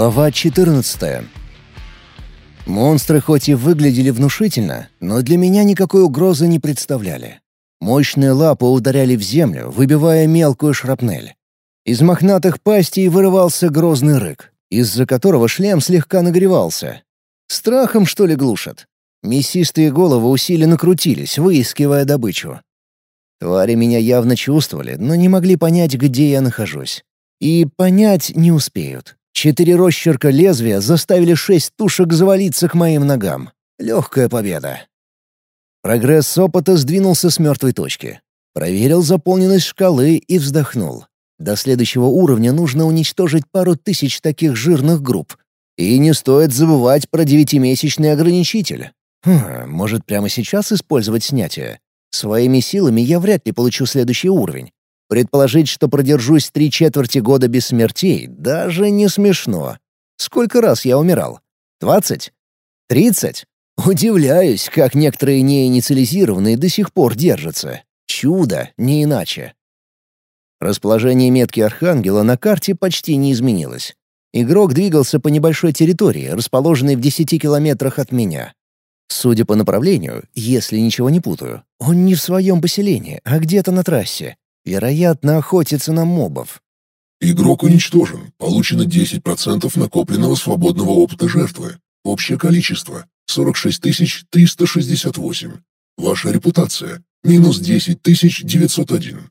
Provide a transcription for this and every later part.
Глава 14 Монстры хоть и выглядели внушительно, но для меня никакой угрозы не представляли. Мощные лапы ударяли в землю, выбивая мелкую шрапнель. Из мохнатых пастей вырывался грозный рык, из-за которого шлем слегка нагревался. Страхом, что ли, глушат? Мясистые головы усиленно крутились, выискивая добычу. Твари меня явно чувствовали, но не могли понять, где я нахожусь. И понять не успеют. Четыре росчерка лезвия заставили шесть тушек завалиться к моим ногам. Легкая победа. Прогресс опыта сдвинулся с мертвой точки. Проверил заполненность шкалы и вздохнул. До следующего уровня нужно уничтожить пару тысяч таких жирных групп. И не стоит забывать про девятимесячный ограничитель. Хм, может, прямо сейчас использовать снятие? Своими силами я вряд ли получу следующий уровень. Предположить, что продержусь три четверти года без смертей, даже не смешно. Сколько раз я умирал? Двадцать? Тридцать? Удивляюсь, как некоторые неинициализированные до сих пор держатся. Чудо, не иначе. Расположение метки Архангела на карте почти не изменилось. Игрок двигался по небольшой территории, расположенной в десяти километрах от меня. Судя по направлению, если ничего не путаю, он не в своем поселении, а где-то на трассе. Вероятно, охотится на мобов. Игрок уничтожен. Получено 10% накопленного свободного опыта жертвы. Общее количество — 46 368. Ваша репутация — минус 10 901.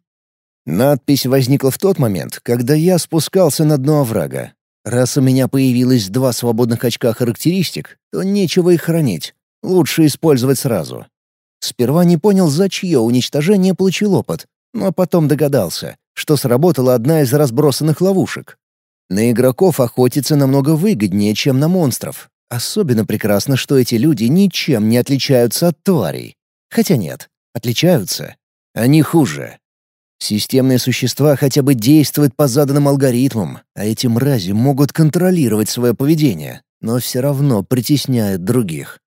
Надпись возникла в тот момент, когда я спускался на дно оврага. Раз у меня появилось два свободных очка характеристик, то нечего их хранить. Лучше использовать сразу. Сперва не понял, за чье уничтожение получил опыт, но потом догадался, что сработала одна из разбросанных ловушек. На игроков охотиться намного выгоднее, чем на монстров. Особенно прекрасно, что эти люди ничем не отличаются от тварей. Хотя нет, отличаются. Они хуже. Системные существа хотя бы действуют по заданным алгоритмам, а эти мрази могут контролировать свое поведение, но все равно притесняют других.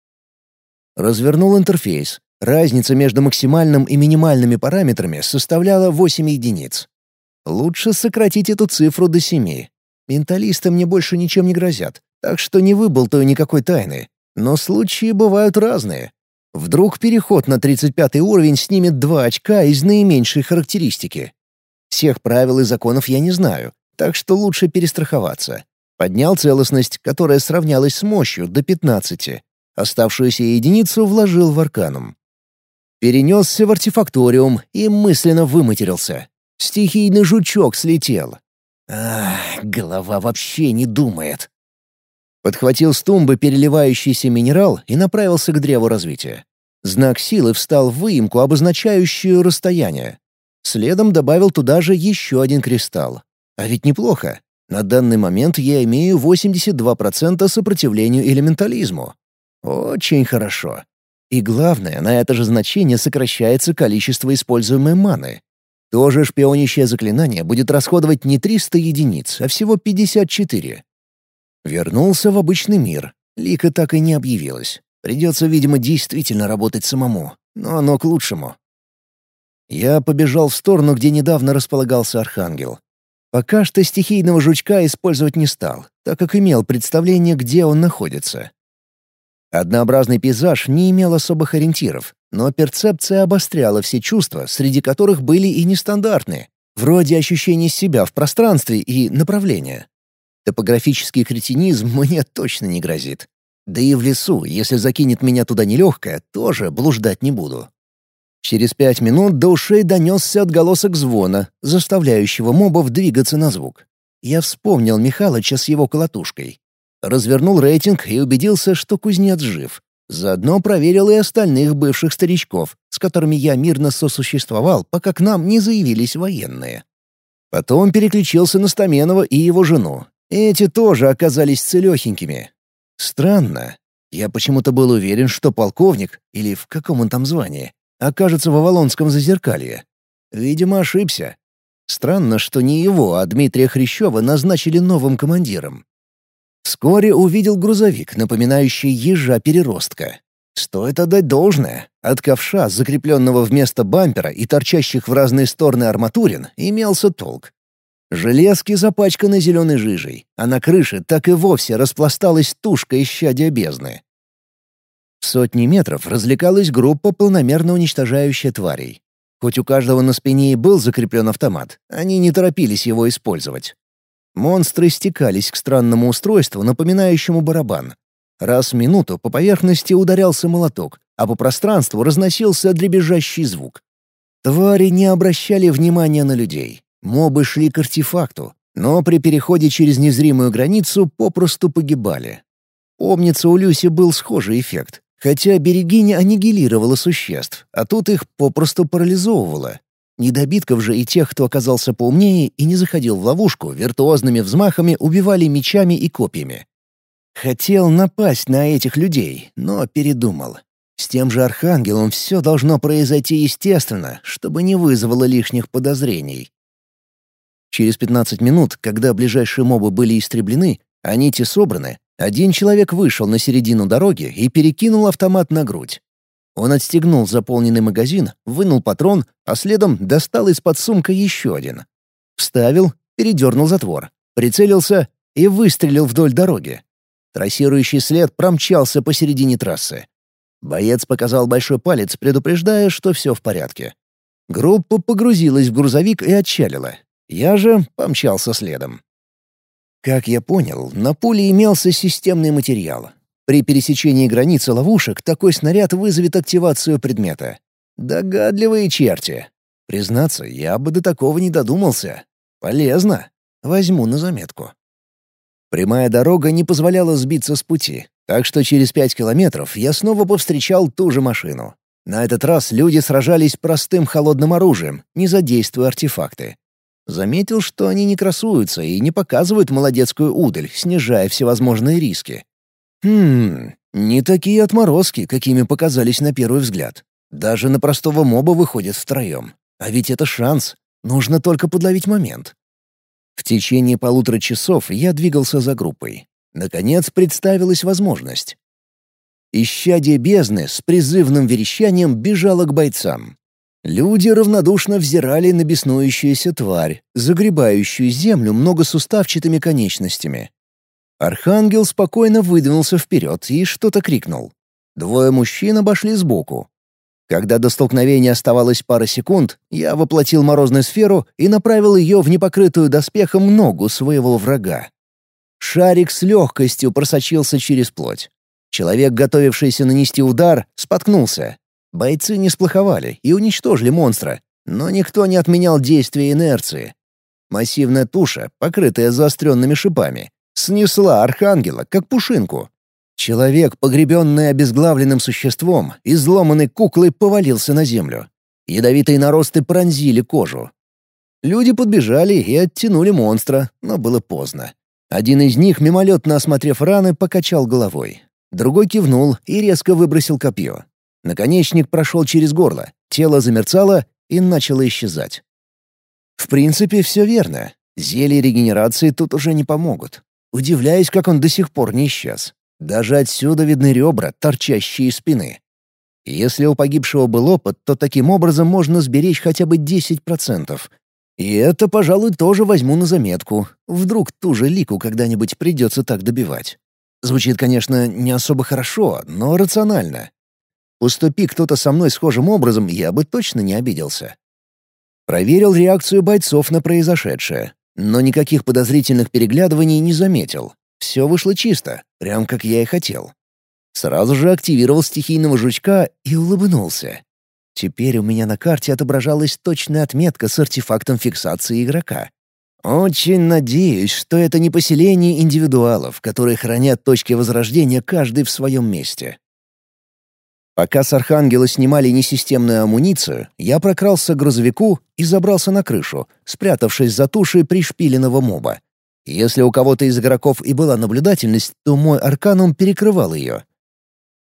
Развернул интерфейс, Разница между максимальным и минимальными параметрами составляла 8 единиц. Лучше сократить эту цифру до 7. Менталисты мне больше ничем не грозят, так что не выболтаю никакой тайны. Но случаи бывают разные. Вдруг переход на 35 уровень снимет 2 очка из наименьшей характеристики. Всех правил и законов я не знаю, так что лучше перестраховаться. Поднял целостность, которая сравнялась с мощью, до 15. Оставшуюся единицу вложил в арканум. Перенесся в артефакториум и мысленно выматерился. Стихийный жучок слетел. Ах, голова вообще не думает. Подхватил с тумбы переливающийся минерал и направился к древу развития. Знак силы встал в выемку, обозначающую расстояние. Следом добавил туда же еще один кристалл. А ведь неплохо. На данный момент я имею 82% сопротивлению элементализму. Очень хорошо. И главное, на это же значение сокращается количество используемой маны. Тоже шпионящее заклинание будет расходовать не 300 единиц, а всего 54. Вернулся в обычный мир. Лика так и не объявилась. Придется, видимо, действительно работать самому. Но оно к лучшему. Я побежал в сторону, где недавно располагался Архангел. Пока что стихийного жучка использовать не стал, так как имел представление, где он находится. Однообразный пейзаж не имел особых ориентиров, но перцепция обостряла все чувства, среди которых были и нестандартные, вроде ощущения себя в пространстве и направления. Топографический кретинизм мне точно не грозит. Да и в лесу, если закинет меня туда нелегкое, тоже блуждать не буду. Через пять минут до ушей донесся отголосок звона, заставляющего мобов двигаться на звук. Я вспомнил Михалыча с его колотушкой. Развернул рейтинг и убедился, что кузнец жив. Заодно проверил и остальных бывших старичков, с которыми я мирно сосуществовал, пока к нам не заявились военные. Потом переключился на Стаменова и его жену. Эти тоже оказались целехенькими. Странно. Я почему-то был уверен, что полковник, или в каком он там звании, окажется в Авалонском зазеркалье. Видимо, ошибся. Странно, что не его, а Дмитрия Хрящева назначили новым командиром. Вскоре увидел грузовик, напоминающий ежа-переростка. Стоит отдать должное. От ковша, закрепленного вместо бампера и торчащих в разные стороны арматурин, имелся толк. Железки запачканы зеленой жижей, а на крыше так и вовсе распласталась тушка исчадия бездны. В сотни метров развлекалась группа, полномерно уничтожающая тварей. Хоть у каждого на спине и был закреплен автомат, они не торопились его использовать. Монстры стекались к странному устройству, напоминающему барабан. Раз в минуту по поверхности ударялся молоток, а по пространству разносился дребезжащий звук. Твари не обращали внимания на людей. Мобы шли к артефакту, но при переходе через незримую границу попросту погибали. Помнится, у Люси был схожий эффект. Хотя берегиня аннигилировала существ, а тут их попросту парализовывала. Недобитков же и тех, кто оказался поумнее и не заходил в ловушку, виртуозными взмахами убивали мечами и копьями. Хотел напасть на этих людей, но передумал. С тем же Архангелом все должно произойти естественно, чтобы не вызвало лишних подозрений. Через 15 минут, когда ближайшие мобы были истреблены, а нити собраны, один человек вышел на середину дороги и перекинул автомат на грудь. Он отстегнул заполненный магазин, вынул патрон, а следом достал из-под сумка еще один. Вставил, передернул затвор, прицелился и выстрелил вдоль дороги. Трассирующий след промчался посередине трассы. Боец показал большой палец, предупреждая, что все в порядке. Группа погрузилась в грузовик и отчалила. Я же помчался следом. Как я понял, на пуле имелся системный материал. При пересечении границы ловушек такой снаряд вызовет активацию предмета. Догадливые черти. Признаться, я бы до такого не додумался. Полезно. Возьму на заметку. Прямая дорога не позволяла сбиться с пути, так что через пять километров я снова повстречал ту же машину. На этот раз люди сражались простым холодным оружием, не задействуя артефакты. Заметил, что они не красуются и не показывают молодецкую удаль, снижая всевозможные риски. Хм, не такие отморозки, какими показались на первый взгляд. Даже на простого моба выходят втроем. А ведь это шанс. Нужно только подловить момент. В течение полутора часов я двигался за группой. Наконец представилась возможность. Исчадие бездны с призывным верещанием бежало к бойцам. Люди равнодушно взирали на беснующуюся тварь, загребающую землю многосуставчатыми конечностями. Архангел спокойно выдвинулся вперед и что-то крикнул. Двое мужчин обошли сбоку. Когда до столкновения оставалось пара секунд, я воплотил морозную сферу и направил ее в непокрытую доспехом ногу своего врага. Шарик с легкостью просочился через плоть. Человек, готовившийся нанести удар, споткнулся, Бойцы не сплоховали и уничтожили монстра, но никто не отменял действия инерции. Массивная туша, покрытая заостренными шипами, снесла архангела, как пушинку. Человек, погребенный обезглавленным существом, изломанной куклой повалился на землю. Ядовитые наросты пронзили кожу. Люди подбежали и оттянули монстра, но было поздно. Один из них, мимолетно осмотрев раны, покачал головой. Другой кивнул и резко выбросил копье. Наконечник прошел через горло, тело замерцало и начало исчезать. В принципе, все верно. Зелья регенерации тут уже не помогут. Удивляюсь, как он до сих пор не исчез. Даже отсюда видны ребра, торчащие из спины. Если у погибшего был опыт, то таким образом можно сберечь хотя бы 10%. И это, пожалуй, тоже возьму на заметку. Вдруг ту же лику когда-нибудь придется так добивать. Звучит, конечно, не особо хорошо, но рационально. Уступи кто-то со мной схожим образом, я бы точно не обиделся. Проверил реакцию бойцов на произошедшее, но никаких подозрительных переглядываний не заметил. Все вышло чисто, прям как я и хотел. Сразу же активировал стихийного жучка и улыбнулся. Теперь у меня на карте отображалась точная отметка с артефактом фиксации игрока. Очень надеюсь, что это не поселение индивидуалов, которые хранят точки возрождения каждый в своем месте. Пока с Архангела снимали несистемную амуницию, я прокрался к грузовику и забрался на крышу, спрятавшись за тушей пришпиленного моба. Если у кого-то из игроков и была наблюдательность, то мой арканум перекрывал ее.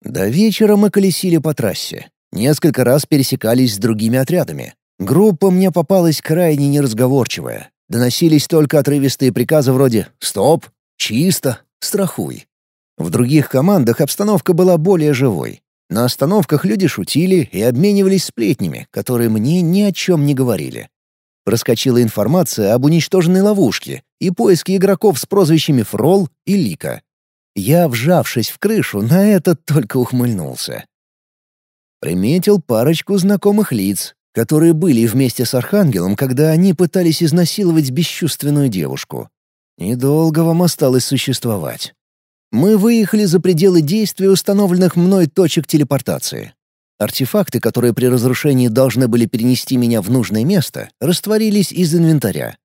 До вечера мы колесили по трассе. Несколько раз пересекались с другими отрядами. Группа мне попалась крайне неразговорчивая. Доносились только отрывистые приказы вроде «Стоп! Чисто! Страхуй!». В других командах обстановка была более живой. На остановках люди шутили и обменивались сплетнями, которые мне ни о чем не говорили. Проскочила информация об уничтоженной ловушке и поиске игроков с прозвищами Фрол и Лика. Я, вжавшись в крышу, на это только ухмыльнулся. Приметил парочку знакомых лиц, которые были вместе с Архангелом, когда они пытались изнасиловать бесчувственную девушку. Недолго вам осталось существовать. Мы выехали за пределы действия установленных мной точек телепортации. Артефакты, которые при разрушении должны были перенести меня в нужное место, растворились из инвентаря.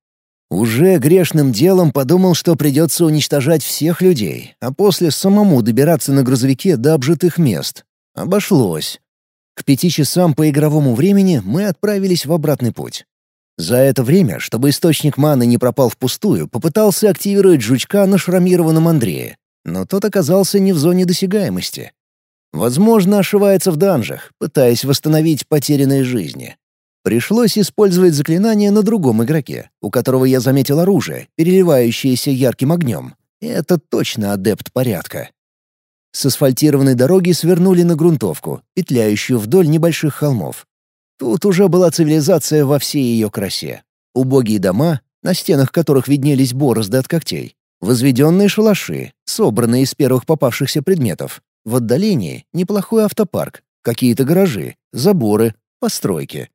Уже грешным делом подумал, что придется уничтожать всех людей, а после самому добираться на грузовике до обжитых мест. Обошлось. К пяти часам по игровому времени мы отправились в обратный путь. За это время, чтобы источник маны не пропал впустую, попытался активировать жучка на шрамированном Андрее, но тот оказался не в зоне досягаемости. Возможно, ошивается в данжах, пытаясь восстановить потерянные жизни. Пришлось использовать заклинание на другом игроке, у которого я заметил оружие, переливающееся ярким огнем. Это точно адепт порядка. С асфальтированной дороги свернули на грунтовку, петляющую вдоль небольших холмов. Тут уже была цивилизация во всей ее красе. Убогие дома, на стенах которых виднелись борозды от когтей, возведенные шалаши, собранные из первых попавшихся предметов, в отдалении неплохой автопарк, какие-то гаражи, заборы, постройки.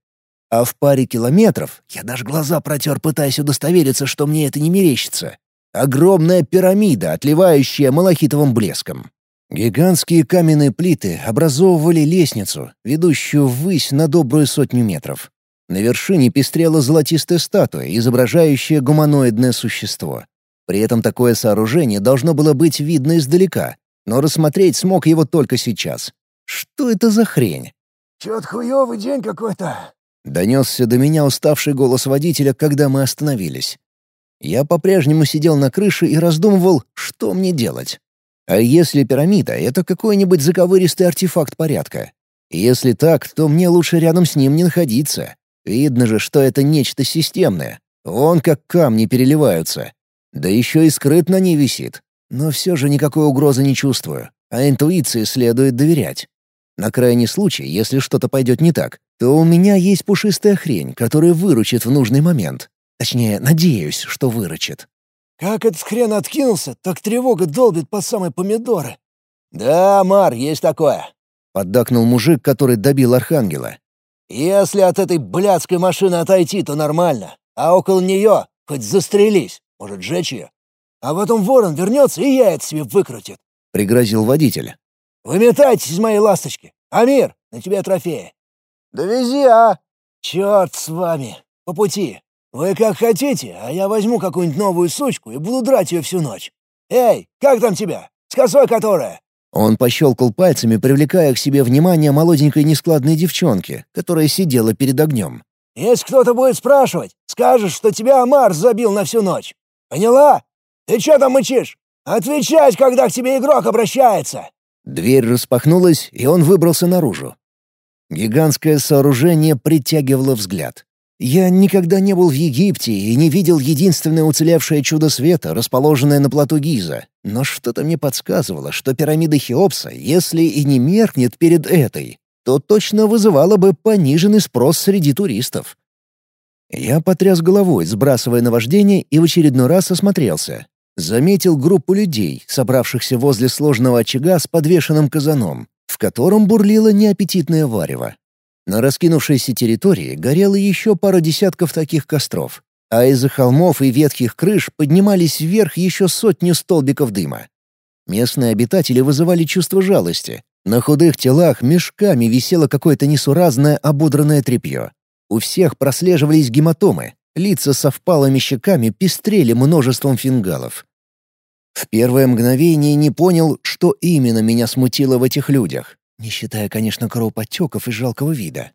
А в паре километров, я даже глаза протер, пытаясь удостовериться, что мне это не мерещится, огромная пирамида, отливающая малахитовым блеском. Гигантские каменные плиты образовывали лестницу, ведущую ввысь на добрую сотню метров. На вершине пестрела золотистая статуя, изображающая гуманоидное существо. При этом такое сооружение должно было быть видно издалека, но рассмотреть смог его только сейчас. Что это за хрень? «Чё-то хуёвый день какой-то», — донесся до меня уставший голос водителя, когда мы остановились. Я по-прежнему сидел на крыше и раздумывал, что мне делать. А если пирамида — это какой-нибудь заковыристый артефакт порядка? Если так, то мне лучше рядом с ним не находиться. Видно же, что это нечто системное. Вон как камни переливаются. Да еще и скрыт на ней висит. Но все же никакой угрозы не чувствую, а интуиции следует доверять. На крайний случай, если что-то пойдет не так, то у меня есть пушистая хрень, которая выручит в нужный момент. Точнее, надеюсь, что выручит. «Как этот хрен откинулся, так тревога долбит по самой помидоры». «Да, Мар, есть такое», — поддакнул мужик, который добил Архангела. «Если от этой блядской машины отойти, то нормально, а около нее хоть застрелись, может, сжечь ее. А потом ворон вернется и яйца себе выкрутит», — пригрозил водитель. «Выметайтесь из моей ласточки! Амир, на тебе трофеи!» «Довези, а!» «Черт с вами! По пути! Вы как хотите, а я возьму какую-нибудь новую сучку и буду драть ее всю ночь! Эй, как там тебя? С косой которая?» Он пощелкал пальцами, привлекая к себе внимание молоденькой нескладной девчонки, которая сидела перед огнем. «Если кто-то будет спрашивать, скажешь, что тебя Амар забил на всю ночь. Поняла? Ты что там мычишь? Отвечать, когда к тебе игрок обращается!» Дверь распахнулась, и он выбрался наружу. Гигантское сооружение притягивало взгляд. Я никогда не был в Египте и не видел единственное уцелевшее чудо света, расположенное на плоту Гиза, но что-то мне подсказывало, что пирамида Хеопса, если и не меркнет перед этой, то точно вызывала бы пониженный спрос среди туристов. Я потряс головой, сбрасывая наваждение, и в очередной раз осмотрелся. Заметил группу людей, собравшихся возле сложного очага с подвешенным казаном, в котором бурлило неаппетитное варево. На раскинувшейся территории горело еще пара десятков таких костров, а из-за холмов и ветхих крыш поднимались вверх еще сотни столбиков дыма. Местные обитатели вызывали чувство жалости. На худых телах мешками висело какое-то несуразное ободранное тряпье. У всех прослеживались гематомы, лица со впалыми щеками пестрели множеством фингалов. В первое мгновение не понял, что именно меня смутило в этих людях, не считая, конечно, кровоподтеков и жалкого вида.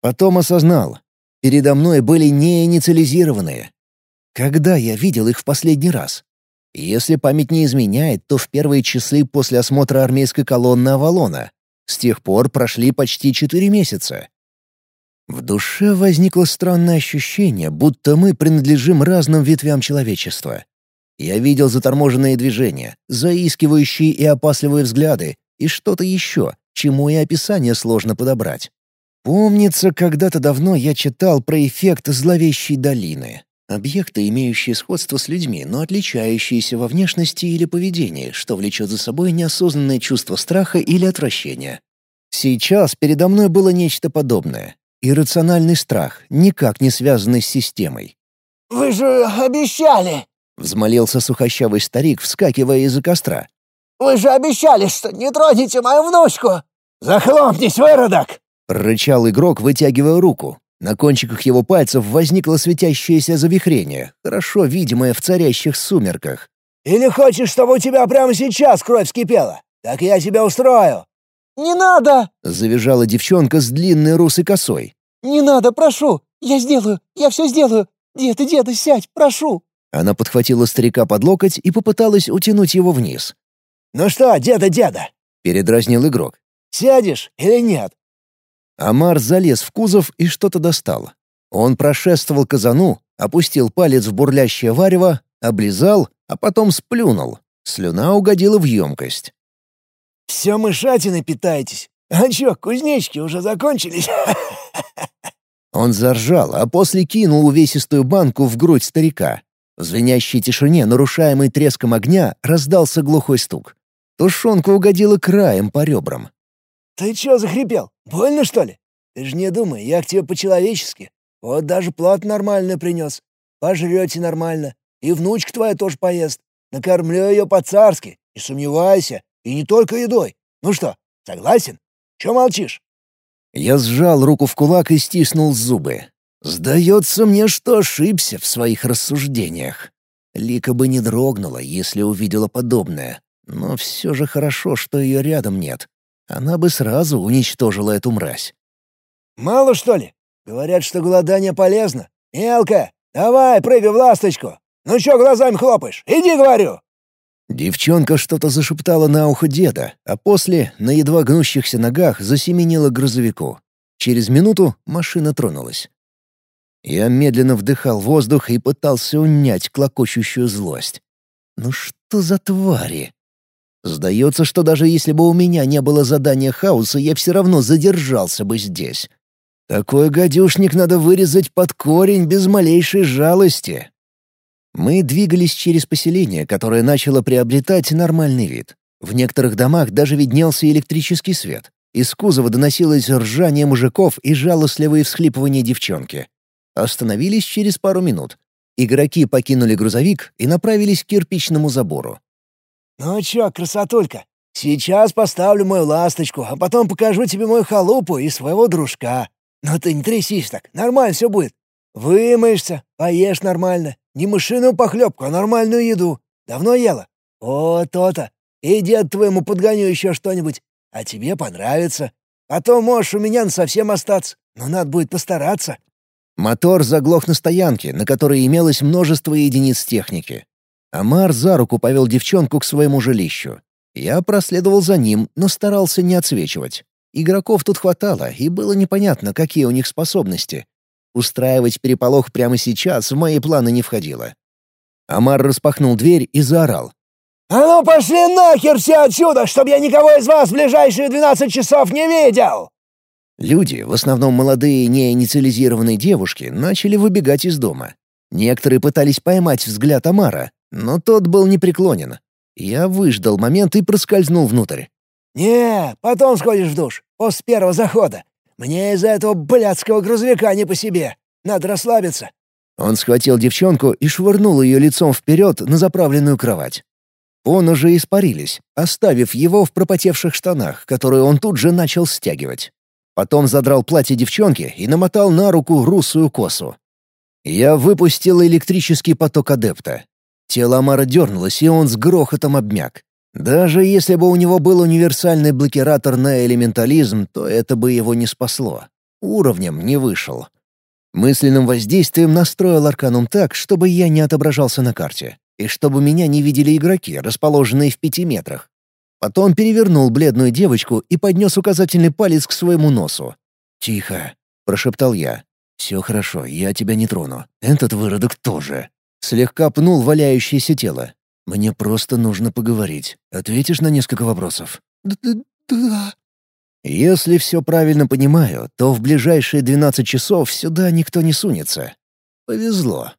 Потом осознал. Передо мной были неинициализированные. Когда я видел их в последний раз? Если память не изменяет, то в первые часы после осмотра армейской колонны Авалона. С тех пор прошли почти четыре месяца. В душе возникло странное ощущение, будто мы принадлежим разным ветвям человечества. Я видел заторможенные движения, заискивающие и опасливые взгляды, и что-то еще, чему и описание сложно подобрать. Помнится, когда-то давно я читал про эффект зловещей долины. Объекты, имеющие сходство с людьми, но отличающиеся во внешности или поведении, что влечет за собой неосознанное чувство страха или отвращения. Сейчас передо мной было нечто подобное. Иррациональный страх, никак не связанный с системой. «Вы же обещали!» — взмолился сухощавый старик, вскакивая из-за костра. «Вы же обещали, что не тронете мою внучку!» «Захлопнись, выродок!» — рычал игрок, вытягивая руку. На кончиках его пальцев возникло светящееся завихрение, хорошо видимое в царящих сумерках. «Или хочешь, чтобы у тебя прямо сейчас кровь вскипела? Так я тебя устрою!» «Не надо!» — завизжала девчонка с длинной русой косой. «Не надо, прошу! Я сделаю! Я все сделаю! Деда, деда, сядь, прошу!» Она подхватила старика под локоть и попыталась утянуть его вниз. «Ну что, деда, деда?» — передразнил игрок. «Сядешь или нет?» Амар залез в кузов и что-то достал. Он прошествовал казану, опустил палец в бурлящее варево, облизал, а потом сплюнул. Слюна угодила в емкость. «Все мышатиной питаетесь. А чё, кузнечки уже закончились?» Он заржал, а после кинул увесистую банку в грудь старика. В звенящей тишине, нарушаемой треском огня, раздался глухой стук. Тушенка угодила краем по ребрам. «Ты чё захрипел? Больно, что ли? Ты же не думай, я к тебе по-человечески. Вот даже плат нормально принес. Пожрете нормально. И внучка твоя тоже поест. Накормлю ее по-царски. Не сомневайся. И не только едой. Ну что, согласен? Чё молчишь?» Я сжал руку в кулак и стиснул зубы. Сдается мне, что ошибся в своих рассуждениях. Лика бы не дрогнула, если увидела подобное. Но все же хорошо, что ее рядом нет. Она бы сразу уничтожила эту мразь. «Мало, что ли? Говорят, что голодание полезно. Мелко, давай, прыгай в ласточку. Ну чё глазами хлопаешь? Иди, говорю!» Девчонка что-то зашептала на ухо деда, а после на едва гнущихся ногах засеменила грузовику. Через минуту машина тронулась. Я медленно вдыхал воздух и пытался унять клокочущую злость. «Ну что за твари?» Сдается, что даже если бы у меня не было задания хаоса, я все равно задержался бы здесь. Такой гадюшник надо вырезать под корень без малейшей жалости. Мы двигались через поселение, которое начало приобретать нормальный вид. В некоторых домах даже виднелся электрический свет. Из кузова доносилось ржание мужиков и жалостливые всхлипывания девчонки. Остановились через пару минут. Игроки покинули грузовик и направились к кирпичному забору. «Ну чё, красотулька, сейчас поставлю мою ласточку, а потом покажу тебе мою халупу и своего дружка. Но ты не трясись так, нормально все будет. Вымоешься, поешь нормально. Не мышиную похлебку, а нормальную еду. Давно ела? О, то-то. И дед твоему подгоню еще что-нибудь. А тебе понравится. А то можешь у меня совсем остаться, но надо будет постараться». Мотор заглох на стоянке, на которой имелось множество единиц техники. Амар за руку повел девчонку к своему жилищу. Я проследовал за ним, но старался не отсвечивать. Игроков тут хватало, и было непонятно, какие у них способности. Устраивать переполох прямо сейчас в мои планы не входило. Амар распахнул дверь и заорал. «А ну пошли нахер все отсюда, чтобы я никого из вас в ближайшие двенадцать часов не видел!» Люди, в основном молодые неинициализированные девушки, начали выбегать из дома. Некоторые пытались поймать взгляд Амара, но тот был непреклонен. Я выждал момент и проскользнул внутрь. «Не, потом сходишь в душ, после первого захода. Мне из-за этого блядского грузовика не по себе. Надо расслабиться». Он схватил девчонку и швырнул ее лицом вперед на заправленную кровать. Он уже испарились, оставив его в пропотевших штанах, которые он тут же начал стягивать. Потом задрал платье девчонки и намотал на руку русую косу. Я выпустил электрический поток адепта. Тело Амара дернулось, и он с грохотом обмяк. Даже если бы у него был универсальный блокиратор на элементализм, то это бы его не спасло. Уровнем не вышел. Мысленным воздействием настроил арканум так, чтобы я не отображался на карте, и чтобы меня не видели игроки, расположенные в пяти метрах. Потом перевернул бледную девочку и поднес указательный палец к своему носу. «Тихо», — прошептал я. «Все хорошо, я тебя не трону. Этот выродок тоже». Слегка пнул валяющееся тело. «Мне просто нужно поговорить. Ответишь на несколько вопросов?» «Да». Если все правильно понимаю, то в ближайшие 12 часов сюда никто не сунется. Повезло.